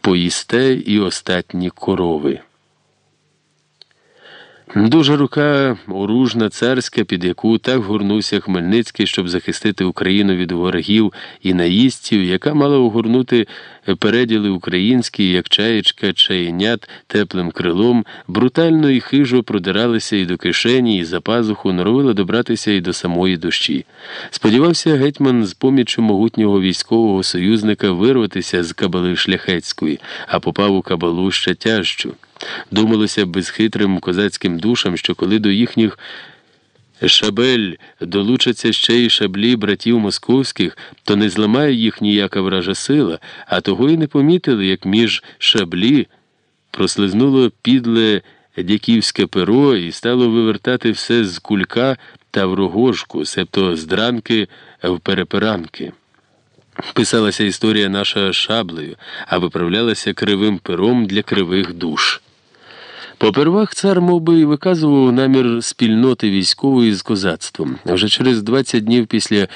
поїсте і остатні корови. Дуже рука оружна царська, під яку так горнувся Хмельницький, щоб захистити Україну від ворогів і наїстів, яка мала огорнути переділи українські, як чаєчка, чаєнят теплим крилом, брутально і хижо продиралися і до кишені, і за пазуху, норовила добратися і до самої душі. Сподівався гетьман з поміччю могутнього військового союзника вирватися з кабали шляхетської, а попав у кабалу ще тяжчу. Думалося безхитрим козацьким душам, що коли до їхніх шабель долучаться ще й шаблі братів московських, то не зламає їх ніяка вража сила, а того й не помітили, як між шаблі прослизнуло підле дяківське перо і стало вивертати все з кулька та в рогожку, себто з дранки в переперанки. Писалася історія наша шаблею, а виправлялася кривим пером для кривих душ. Попервах цар мов би, виказував намір спільноти військової з козацтвом. Вже через 20 днів після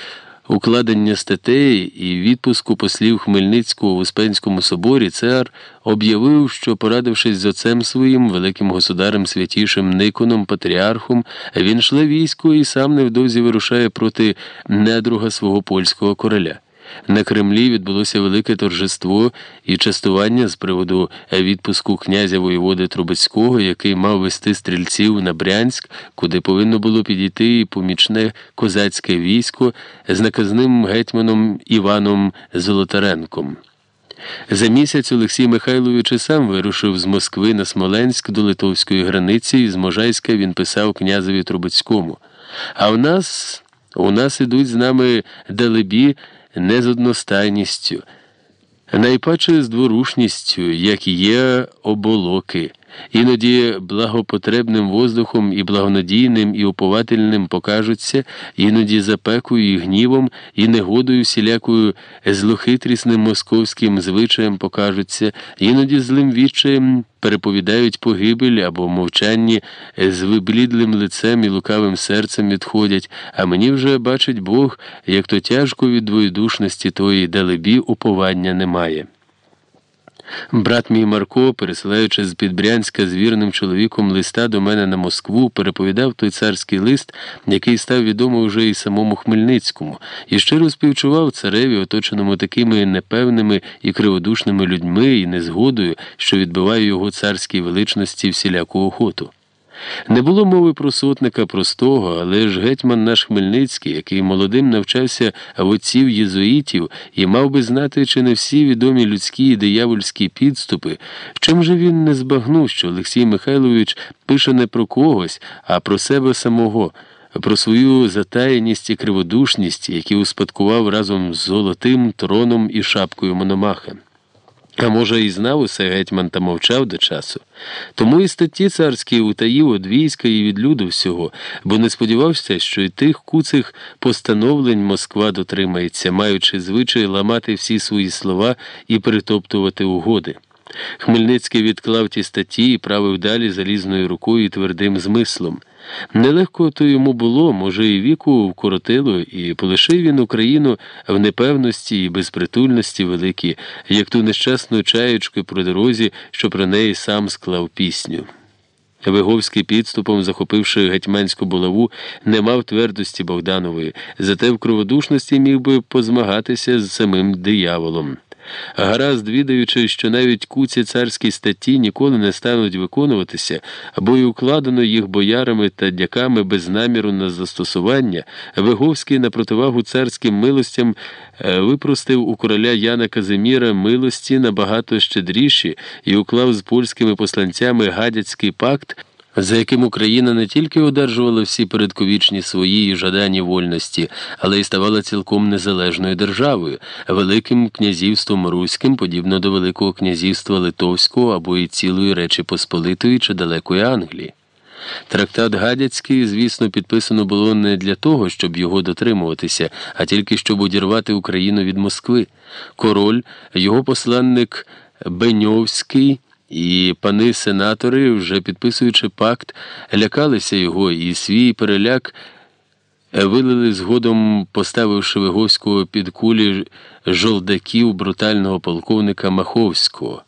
укладення статей і відпуску послів Хмельницького в Успенському соборі цар об'явив, що, порадившись з отцем своїм, великим государем святішим Никоном, патріархом, він шле військо і сам невдовзі вирушає проти недруга свого польського короля. На Кремлі відбулося велике торжество і частування з приводу відпуску князя воєводи Трубецького, який мав вести стрільців на Брянськ, куди повинно було підійти і помічне козацьке військо з наказним гетьманом Іваном Золотаренком. За місяць Олексій Михайлович і сам вирушив з Москви на Смоленськ до Литовської границі, і з Можайська він писав князеві Трубецькому. А в нас, у нас ідуть з нами далебі не з одностайністю, найпаче з дворушністю, як є оболоки, іноді благопотребним воздухом і благонадійним і уповательним покажуться, іноді запекою і гнівом, і негодою всілякою злохитрісним московським звичаєм покажуться, іноді злим відчаєм переповідають погибель або мовчанні з виблідлим лицем і лукавим серцем відходять, а мені вже бачить Бог, як то тяжко від двоєдушності тої далебі уповання немає. Брат мій Марко, пересилаючи з Підбрянська з вірним чоловіком листа до мене на Москву, переповідав той царський лист, який став відомий уже і самому Хмельницькому, і щиро співчував цареві, оточеному такими непевними і криводушними людьми і незгодою, що відбиває його царській величності всіляку охоту. Не було мови про сотника простого, але ж гетьман наш Хмельницький, який молодим навчався в отців єзуїтів і мав би знати, чи не всі відомі людські і диявольські підступи, чим же він не збагнув, що Олексій Михайлович пише не про когось, а про себе самого, про свою затаєність і криводушність, які успадкував разом з золотим троном і шапкою Мономаха. А може, і знав усе гетьман та мовчав до часу. Тому і статті царські утаїв від війська і від люду всього, бо не сподівався, що й тих куцих постановлень Москва дотримається, маючи звичай ламати всі свої слова і притоптувати угоди. Хмельницький відклав ті статті і правив далі залізною рукою і твердим змислом. Нелегко то йому було, може, і віку вкоротило, і полишив він Україну в непевності і безпритульності великі, як ту нещасну чаєчку про дорозі, що про неї сам склав пісню. Виговський підступом, захопивши гетьманську булаву, не мав твердості Богданової, зате в кроводушності міг би позмагатися з самим дияволом. Гаразд, відаючи, що навіть куці царські статті ніколи не стануть виконуватися, або й укладено їх боярами та дяками без наміру на застосування, Виговський на противагу царським милостям е, випростив у короля Яна Казиміра милості набагато щедріші і уклав з польськими посланцями гадяцький пакт за яким Україна не тільки одержувала всі передковічні свої жадані вольності, але й ставала цілком незалежною державою, великим князівством Руським, подібно до Великого князівства Литовського або і цілої Речі Посполитої чи далекої Англії. Трактат Гадяцький, звісно, підписано було не для того, щоб його дотримуватися, а тільки щоб удірвати Україну від Москви. Король, його посланник Беньовський. І пани сенатори, вже підписуючи пакт, лякалися його, і свій переляк вилили згодом, поставивши Виговського під кулі жолдаків брутального полковника Маховського.